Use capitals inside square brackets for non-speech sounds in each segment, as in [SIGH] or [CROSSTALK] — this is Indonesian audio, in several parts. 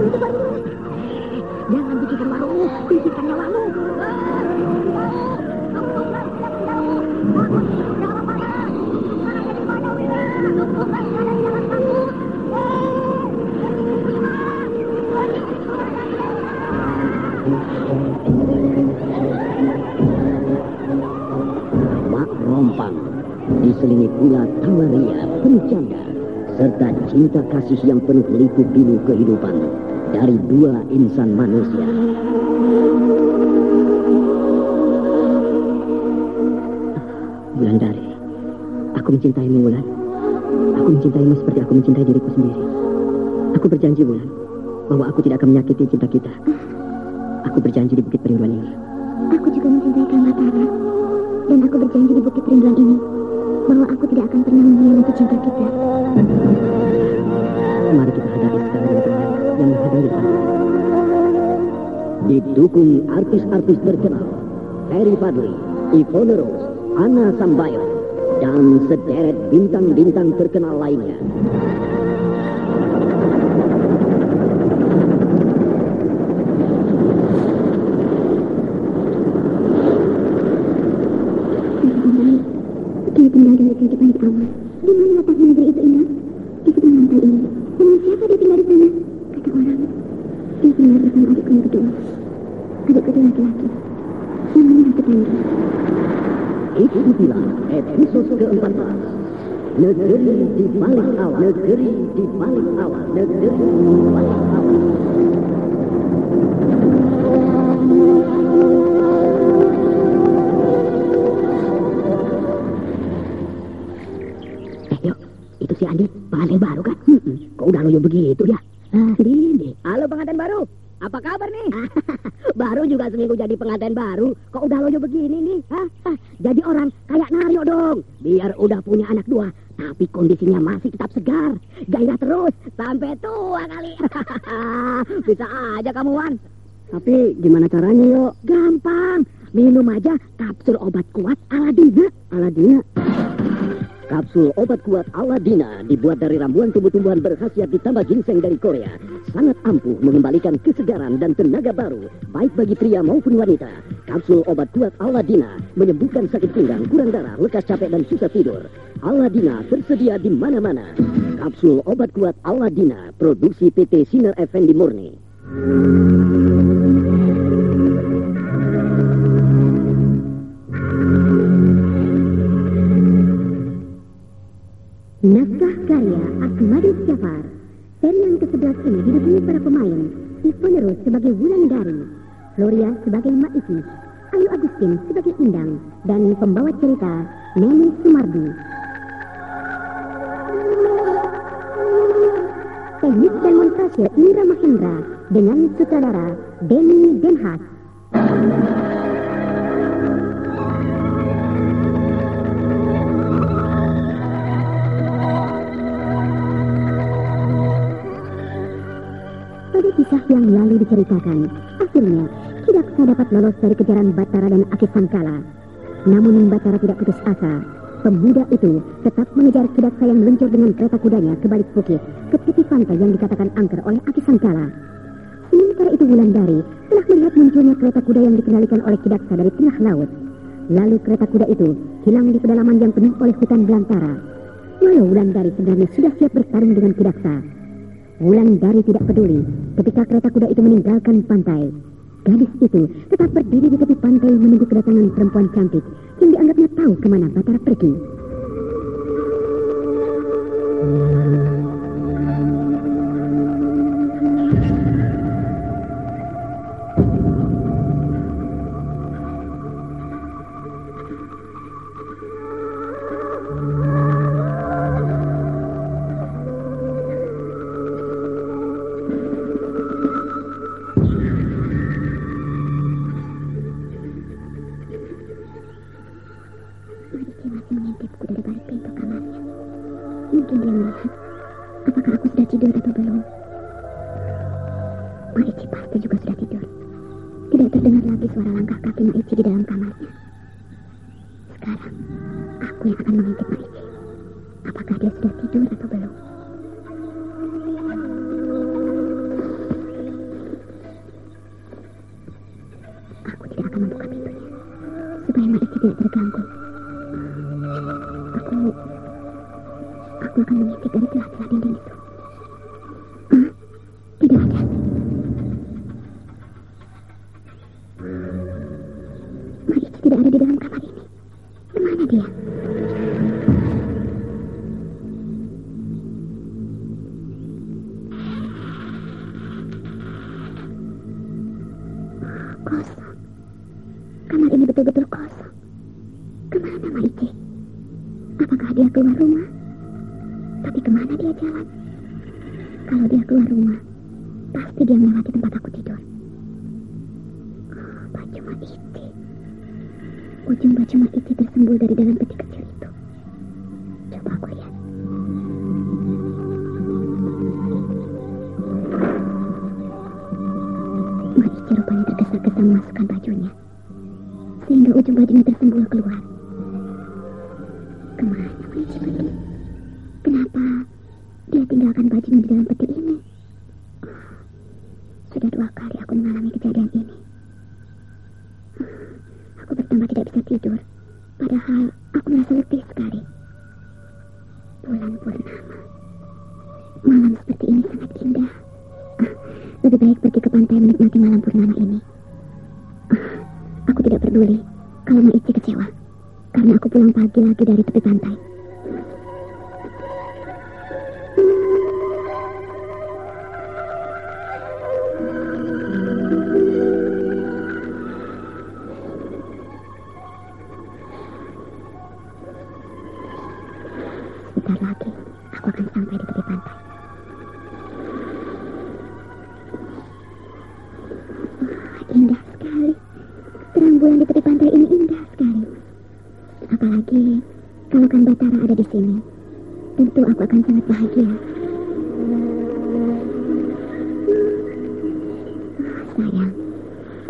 Jangan bikin warungmu, bikinkan nyawamu. Mak Rompang diselingi pula tawaria, bercanda, serta cinta kasih yang penuh liku pilu kehidupan dari dua insan manusia. Wulandari, aku mencintaimu Wulan. Aku mencintaimu seperti aku mencintai diriku sendiri. Aku berjanji Wulan, bahwa aku tidak akan menyakiti cinta kita. Aku berjanji di Bukit Perinduan ini. Aku juga mencintai Kang Matara. Dan aku berjanji di Bukit Perinduan ini bahwa aku tidak akan pernah mengkhianati cinta kita. Mari kita hadapi rintangan yang kita. Didukung artis-artis terkenal, Harry Fadli, Ivone Rose, Anna Sambayo, dan sederet bintang-bintang terkenal lainnya. Apa kabar nih? [LAUGHS] baru juga seminggu jadi pengantin baru, kok udah loyo begini nih? Hah? Hah, Jadi orang kayak Naryo dong, biar udah punya anak dua, tapi kondisinya masih tetap segar, gairah terus sampai tua kali. [LAUGHS] Bisa aja kamu Wan. Tapi gimana caranya yuk? Gampang, minum aja kapsul obat kuat Aladina. Aladina? Kapsul obat kuat Aladina dibuat dari rambuan tumbuh-tumbuhan berkhasiat ditambah ginseng dari Korea. Sangat ampuh mengembalikan kesegaran dan tenaga baru, baik bagi pria maupun wanita. Kapsul obat kuat Aladina menyembuhkan sakit pinggang, kurang darah, lekas capek dan susah tidur. Aladina tersedia di mana-mana. Kapsul obat kuat Aladina, produksi PT Sinar Effendi Murni. Karya Akmadis Jafar. Seri yang ke-11 ini didukung para pemain. Ivone Rose sebagai Wulandari, Gloria sebagai Mak Iki, Ayu Agustin sebagai Indang, dan pembawa cerita Neni Sumardi. Teknik dan montase Indra Mahendra dengan sutradara Denny Denhas. yang lalu diceritakan, akhirnya Kidaksa dapat lolos dari kejaran Batara dan Aki Sangkala. Namun Batara tidak putus asa. Pemuda itu tetap mengejar Kidaksa yang meluncur dengan kereta kudanya ke balik bukit, ke titipan pantai yang dikatakan angker oleh Aki Sangkala. Sementara itu Wulandari telah melihat munculnya kereta kuda yang dikendalikan oleh Kidaksa dari tengah laut. Lalu kereta kuda itu hilang di pedalaman yang penuh oleh hutan belantara. Walau Wulandari sebenarnya sudah siap bertarung dengan Kidaksa, Wulan Dari tidak peduli ketika kereta kuda itu meninggalkan pantai. Gadis itu tetap berdiri di tepi pantai menunggu kedatangan perempuan cantik yang dianggapnya tahu ke mana Batara pergi. tidak terganggu. Aku, aku akan menyingkir dari celah-celah dinding itu. lama tempat aku tidur. Oh, baju mati itu. Ujung baju mati itu tersembul dari dalam peti kecil itu. Coba aku lihat. Marici rupanya tergesa-gesa memasukkan bajunya. Sehingga ujung bajunya tersembul keluar. baik pergi ke pantai menikmati malam purnama ini. Ah, aku tidak peduli kalau Maici kecewa, karena aku pulang pagi lagi dari tepi pantai.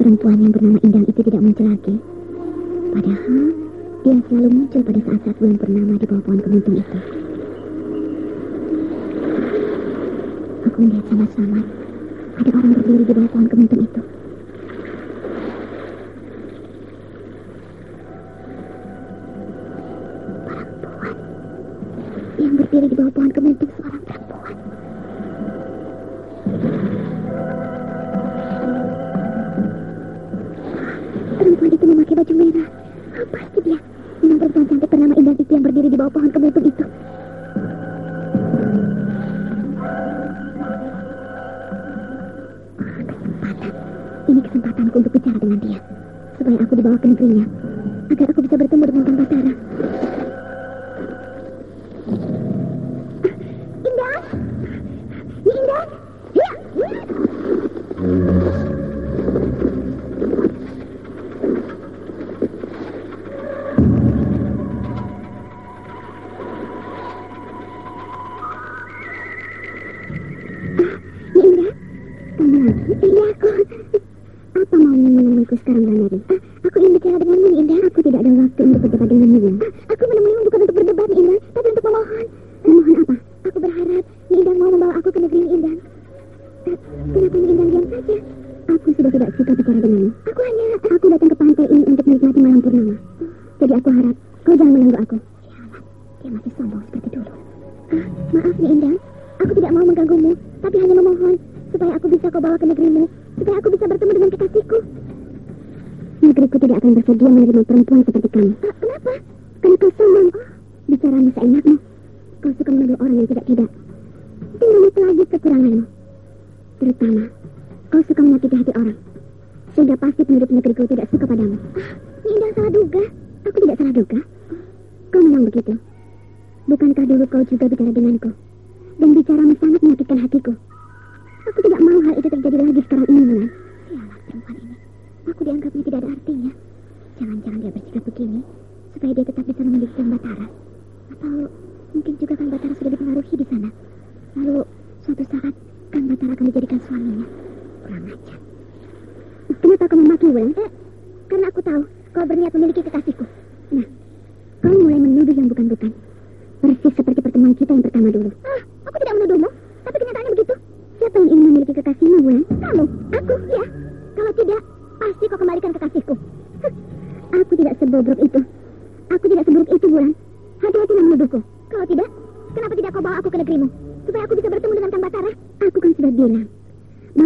perempuan yang bernama Indang itu tidak muncul lagi. Padahal, dia selalu muncul pada saat-saat bulan bernama di bawah pohon kemuntung itu. Aku melihat sama-sama ada orang berdiri di bawah pohon kemuntung itu. memaksaanku untuk bicara dengan dia. Supaya aku dibawa ke negerinya. Agar aku bisa bertemu Aku sudah tidak suka bicara denganmu. Aku hanya aku datang ke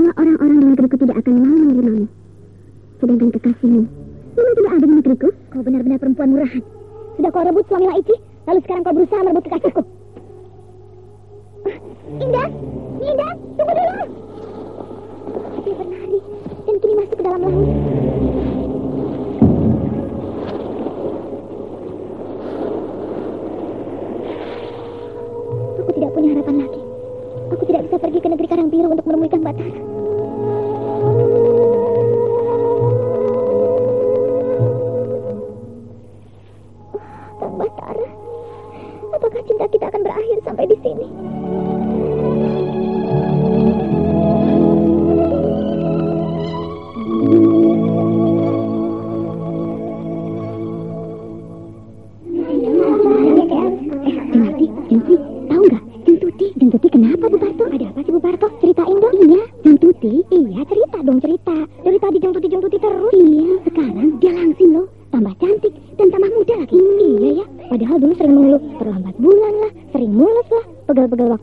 bahwa orang-orang di negeriku tidak akan mau menerimamu. Sedangkan kekasihmu memang tidak ada di negeriku. Kau benar-benar perempuan murahan. Sudah kau rebut suami Laici, lalu sekarang kau berusaha merebut kekasihku. Ah, Indah, Indah, tunggu dulu. Dia berlari dan kini masuk ke dalam laut. Aku tidak punya harapan lagi. Aku tidak bisa pergi ke negeri Karang Biru untuk menemui Kang Batara.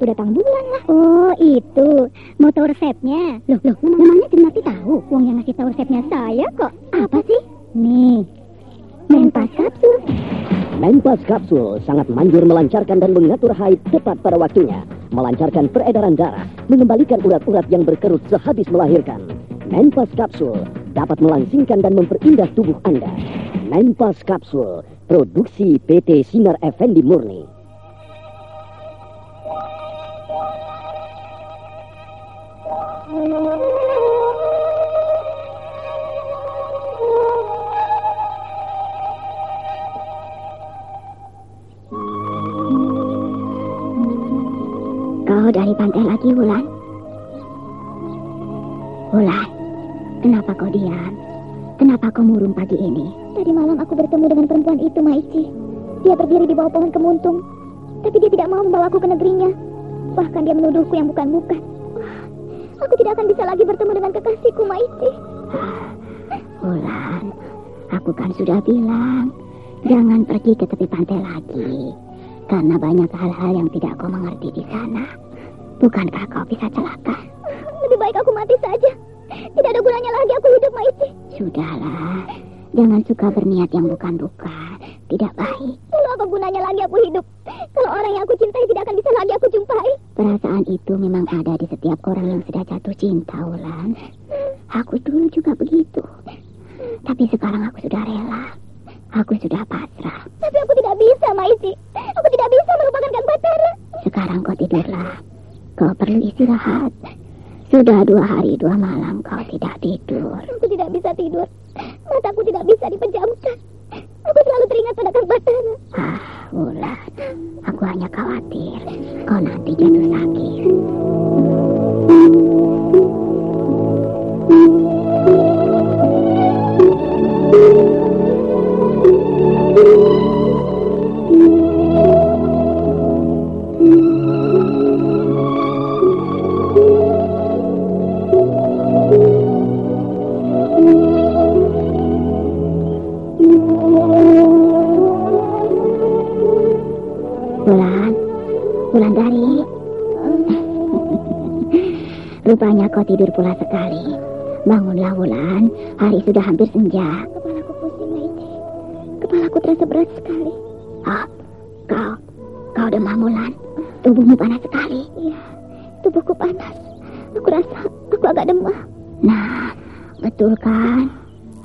Waktu datang bulan lah. Oh, itu. Tahu resepnya? Loh, loh, memangnya Jeng Nati tahu? Uang yang ngasih tahu resepnya saya kok. Apa sih? Nih, menpas kapsul. Menpas Kapsul sangat manjur melancarkan dan mengatur haid tepat pada waktunya, melancarkan peredaran darah, mengembalikan urat-urat yang berkerut sehabis melahirkan. Menpas Kapsul dapat melangsingkan dan memperindah tubuh Anda. Menpas Kapsul, produksi PT Sinar Effendi Murni. Kau dari pantai lagi, Wulan? Wulan, kenapa kau diam? Kenapa kau murung pagi ini? Tadi malam aku bertemu dengan perempuan itu, Maici. Dia berdiri di bawah pohon kemuntung. Tapi dia tidak mau membawaku ke negerinya. Bahkan dia menuduhku yang bukan-bukan. Aku tidak akan bisa lagi bertemu dengan kekasihku, Maici. Wulan, aku kan sudah bilang, jangan pergi ke tepi pantai lagi. Karena banyak hal-hal yang tidak kau mengerti di sana. Bukankah kau bisa celaka? Lebih baik aku mati saja. Tidak ada gunanya lagi aku hidup, Maici. Sudahlah, jangan suka berniat yang bukan-bukan. Tidak baik. Lalu apa gunanya lagi aku hidup? Kalau orang yang aku cintai tidak akan bisa lagi aku jumpai. Perasaan itu memang ada di setiap orang yang sudah jatuh cinta, Wulan. Aku dulu juga begitu. Tapi sekarang aku sudah rela. Aku sudah pasrah. Tapi aku tidak bisa, Maici. Aku tidak bisa melupakan Kang Batara. Sekarang kau tidurlah. Kau perlu istirahat. Sudah dua hari dua malam kau tidak tidur. Aku tidak bisa tidur. Mataku tidak bisa dipejamkan. Aku selalu teringat pada Batara. Ah, Wulan. Aku hanya khawatir kau nanti jatuh sakit. Rupanya kau tidur pula sekali. Bangunlah Wulan, hari sudah hampir senja. Kepalaku Kepalaku terasa berat sekali. Ah, kau, kau demam Mulan. Tubuhmu panas sekali. Iya, tubuhku panas. Aku rasa aku agak demam. Nah, betul kan?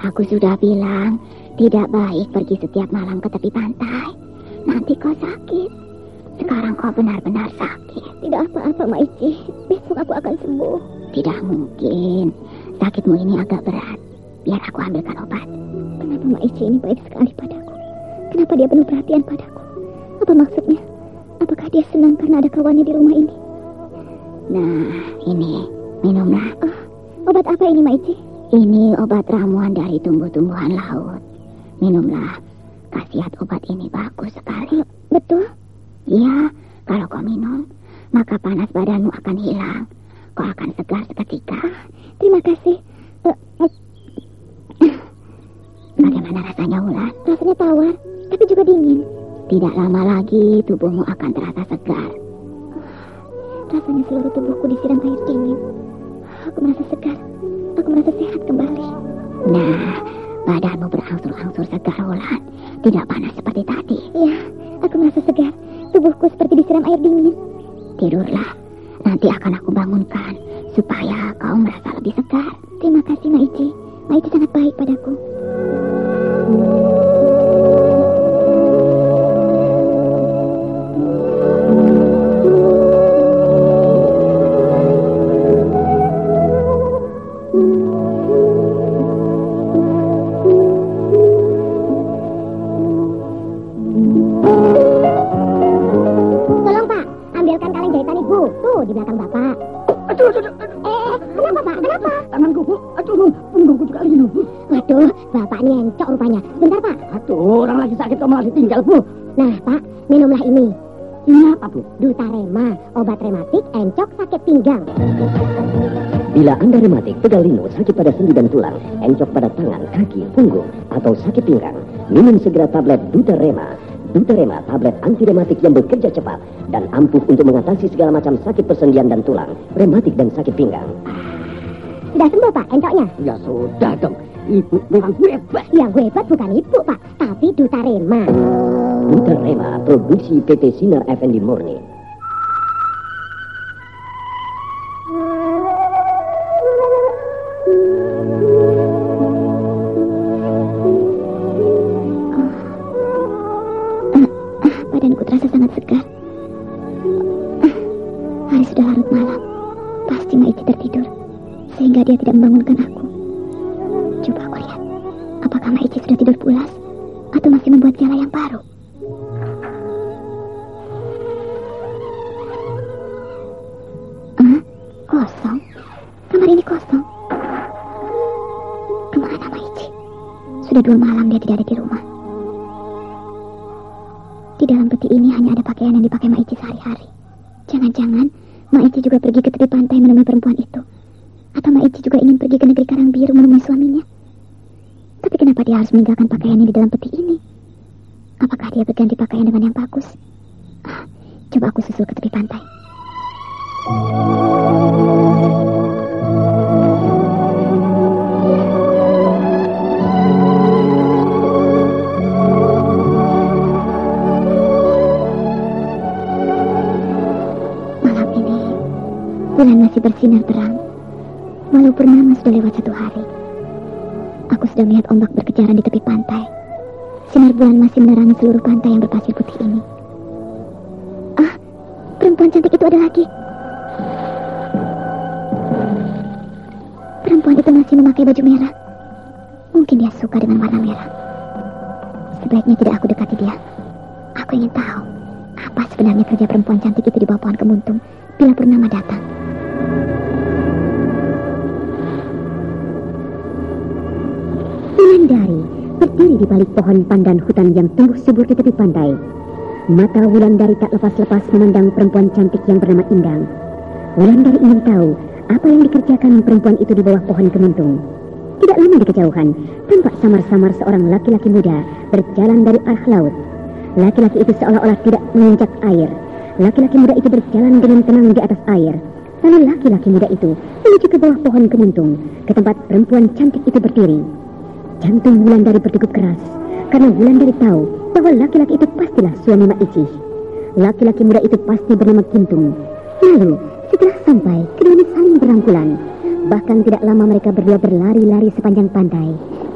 Aku sudah bilang tidak baik pergi setiap malam ke tepi pantai. Nanti kau sakit. Sekarang kau benar-benar sakit. Tidak apa-apa, Maici. Besok aku akan sembuh. Tidak mungkin. Sakitmu ini agak berat. Biar aku ambilkan obat. Kenapa Maici ini baik sekali padaku? Kenapa dia penuh perhatian padaku? Apa maksudnya? Apakah dia senang karena ada kawannya di rumah ini? Nah, ini. Minumlah. Oh, obat apa ini, Maici? Ini obat ramuan dari tumbuh-tumbuhan laut. Minumlah. Khasiat obat ini bagus sekali. Betul? Iya, kalau kau minum, maka panas badanmu akan hilang. Kau akan segar seketika. Terima kasih. Uh, uh, [LAUGHS] Bagaimana rasanya, Wulan? rasanya tawar, tapi juga dingin. Tidak lama lagi tubuhmu akan terasa segar. Rasanya seluruh tubuhku disiram air dingin. Aku merasa segar. Aku merasa sehat kembali. Nah, badanmu berangsur-angsur segar, Wulan. Tidak panas seperti tadi. Iya, aku merasa segar. Tubuhku seperti disiram air dingin. Tidurlah. Nanti akan aku bangunkan supaya kau merasa lebih segar. Terima kasih, Maici. Maici sangat baik padaku. Tanganku, Bu. Aduh, punggungku juga linu. Waduh, Bapak ini encok rupanya. Bentar, Pak. Aduh, orang lagi sakit kok malah ditinggal, Bu. Nah, Pak, minumlah ini. Ini apa, Bu? Dutarema, obat rematik encok sakit pinggang. Bila Anda rematik, pegal linu, sakit pada sendi dan tulang, encok pada tangan, kaki, punggung, atau sakit pinggang, minum segera tablet Dutarema. Dutarema, tablet anti rematik yang bekerja cepat dan ampuh untuk mengatasi segala macam sakit persendian dan tulang, rematik dan sakit pinggang. Sudah sembuh, Pak, encoknya. Ya sudah dong. Ibu memang hebat. Yang hebat bukan ibu, Pak, tapi Dutarema. Dutarema, produksi PT Sinar Effendi Murni. Sehingga dia tidak membangunkan aku. Coba aku lihat. Apakah Maici sudah tidur pulas? Atau masih membuat jala yang baru? Kosong? Kamar ini kosong. Ke mana Maici? Sudah dua malam dia tidak ada di rumah. Di dalam peti ini hanya ada pakaian yang dipakai Maici sehari-hari. Jangan-jangan Maici juga pergi ke tepi pantai menemui perempuan itu. Atau Maici juga ingin pergi ke negeri Karang Biru menemui suaminya. Tapi kenapa dia harus meninggalkan pakaiannya di dalam peti ini? Apakah dia berganti pakaian dengan yang bagus? Ah, coba aku susul ke tepi pantai. Malam bulan masih menerangi seluruh pantai yang berpasir putih ini. Ah, perempuan cantik itu ada lagi. Perempuan itu masih memakai baju merah. Mungkin dia suka dengan warna merah. Sebaiknya tidak aku dekati dia. Aku ingin tahu apa sebenarnya kerja perempuan cantik itu di bawah pohon kemuntung bila purnama datang. Berdiri di balik pohon pandan hutan yang tumbuh subur di tepi pantai. Mata Wulandari tak lepas-lepas memandang perempuan cantik yang bernama Indang. Wulandari ingin tahu apa yang dikerjakan perempuan itu di bawah pohon kemuntung. Tidak lama di kejauhan, tampak samar-samar seorang laki-laki muda berjalan dari arah laut. Laki-laki itu seolah-olah tidak menginjak air. Laki-laki muda itu berjalan dengan tenang di atas air. Lalu laki-laki muda itu menuju ke bawah pohon kemuntung, ke tempat perempuan cantik itu berdiri. Jantung Wulandari berdegup keras. Karena Wulandari tahu bahwa laki-laki itu pastilah suami Ici. Laki-laki muda itu pasti bernama Kintung. Lalu, setelah sampai, keduanya saling berangkulan. Bahkan tidak lama mereka berdua berlari-lari sepanjang pantai.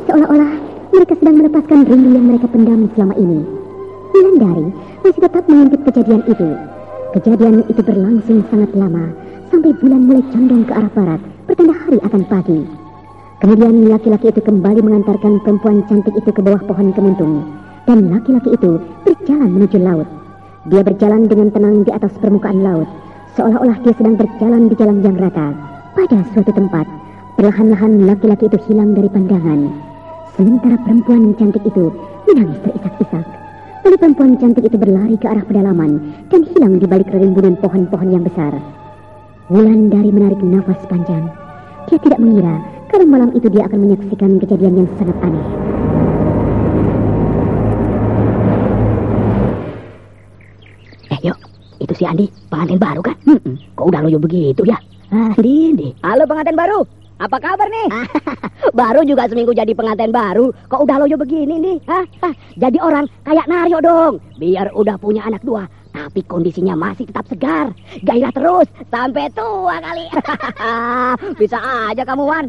Seolah-olah mereka sedang melepaskan rindu yang mereka pendam selama ini. Wulandari masih tetap mengintip kejadian itu. Kejadian itu berlangsung sangat lama, sampai bulan mulai condong ke arah barat, pertanda hari akan pagi. Kemudian laki-laki itu kembali mengantarkan perempuan cantik itu ke bawah pohon kemuntung. Dan laki-laki itu berjalan menuju laut. Dia berjalan dengan tenang di atas permukaan laut. Seolah-olah dia sedang berjalan di jalan yang rata. Pada suatu tempat, perlahan-lahan laki-laki itu hilang dari pandangan. Sementara perempuan cantik itu menangis terisak-isak. Lalu perempuan cantik itu berlari ke arah pedalaman dan hilang di balik rimbunan pohon-pohon yang besar. Wulan dari menarik nafas panjang. Dia tidak mengira kalau malam itu dia akan menyaksikan kejadian yang sangat aneh. Eh, yuk. Itu si Andi, pengantin baru kan? Hmm, kok udah loyo begitu ya? Ah, Andi, Halo pengantin baru. Apa kabar nih? [LAUGHS] baru juga seminggu jadi pengantin baru. Kok udah loyo begini nih? Hah? Hah? Jadi orang kayak Naryo dong. Biar udah punya anak dua. Tapi kondisinya masih tetap segar. Gairah terus. Sampai tua kali. [LAUGHS] Bisa aja kamu, Wan.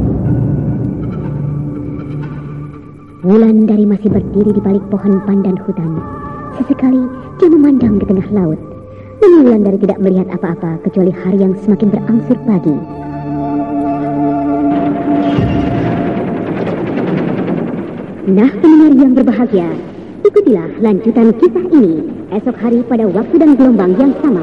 Wulan dari masih berdiri di balik pohon pandan hutan. Sesekali dia memandang ke tengah laut. Namun Wulan dari tidak melihat apa-apa kecuali hari yang semakin berangsur pagi. Nah, pendengar yang berbahagia, ikutilah lanjutan kisah ini esok hari pada waktu dan gelombang yang sama.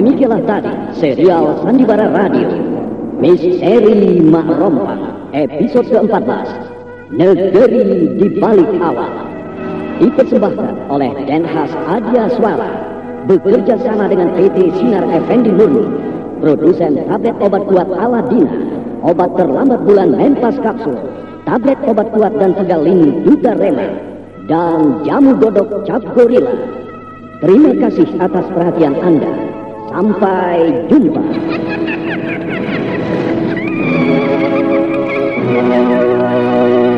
Demikianlah tadi serial Sandiwara Radio. Misteri Mak Rompang episode ke-14 Negeri di Balik Awal dipersembahkan oleh Denhas Adia Swara bekerja sama dengan PT Sinar Effendi Murni. Produsen tablet obat kuat Aladina. Obat terlambat bulan Menpas Kapsul tablet obat kuat dan pegalin Duta Rema dan jamu godok cap gorila terima kasih atas perhatian Anda sampai jumpa Thank [LAUGHS] you.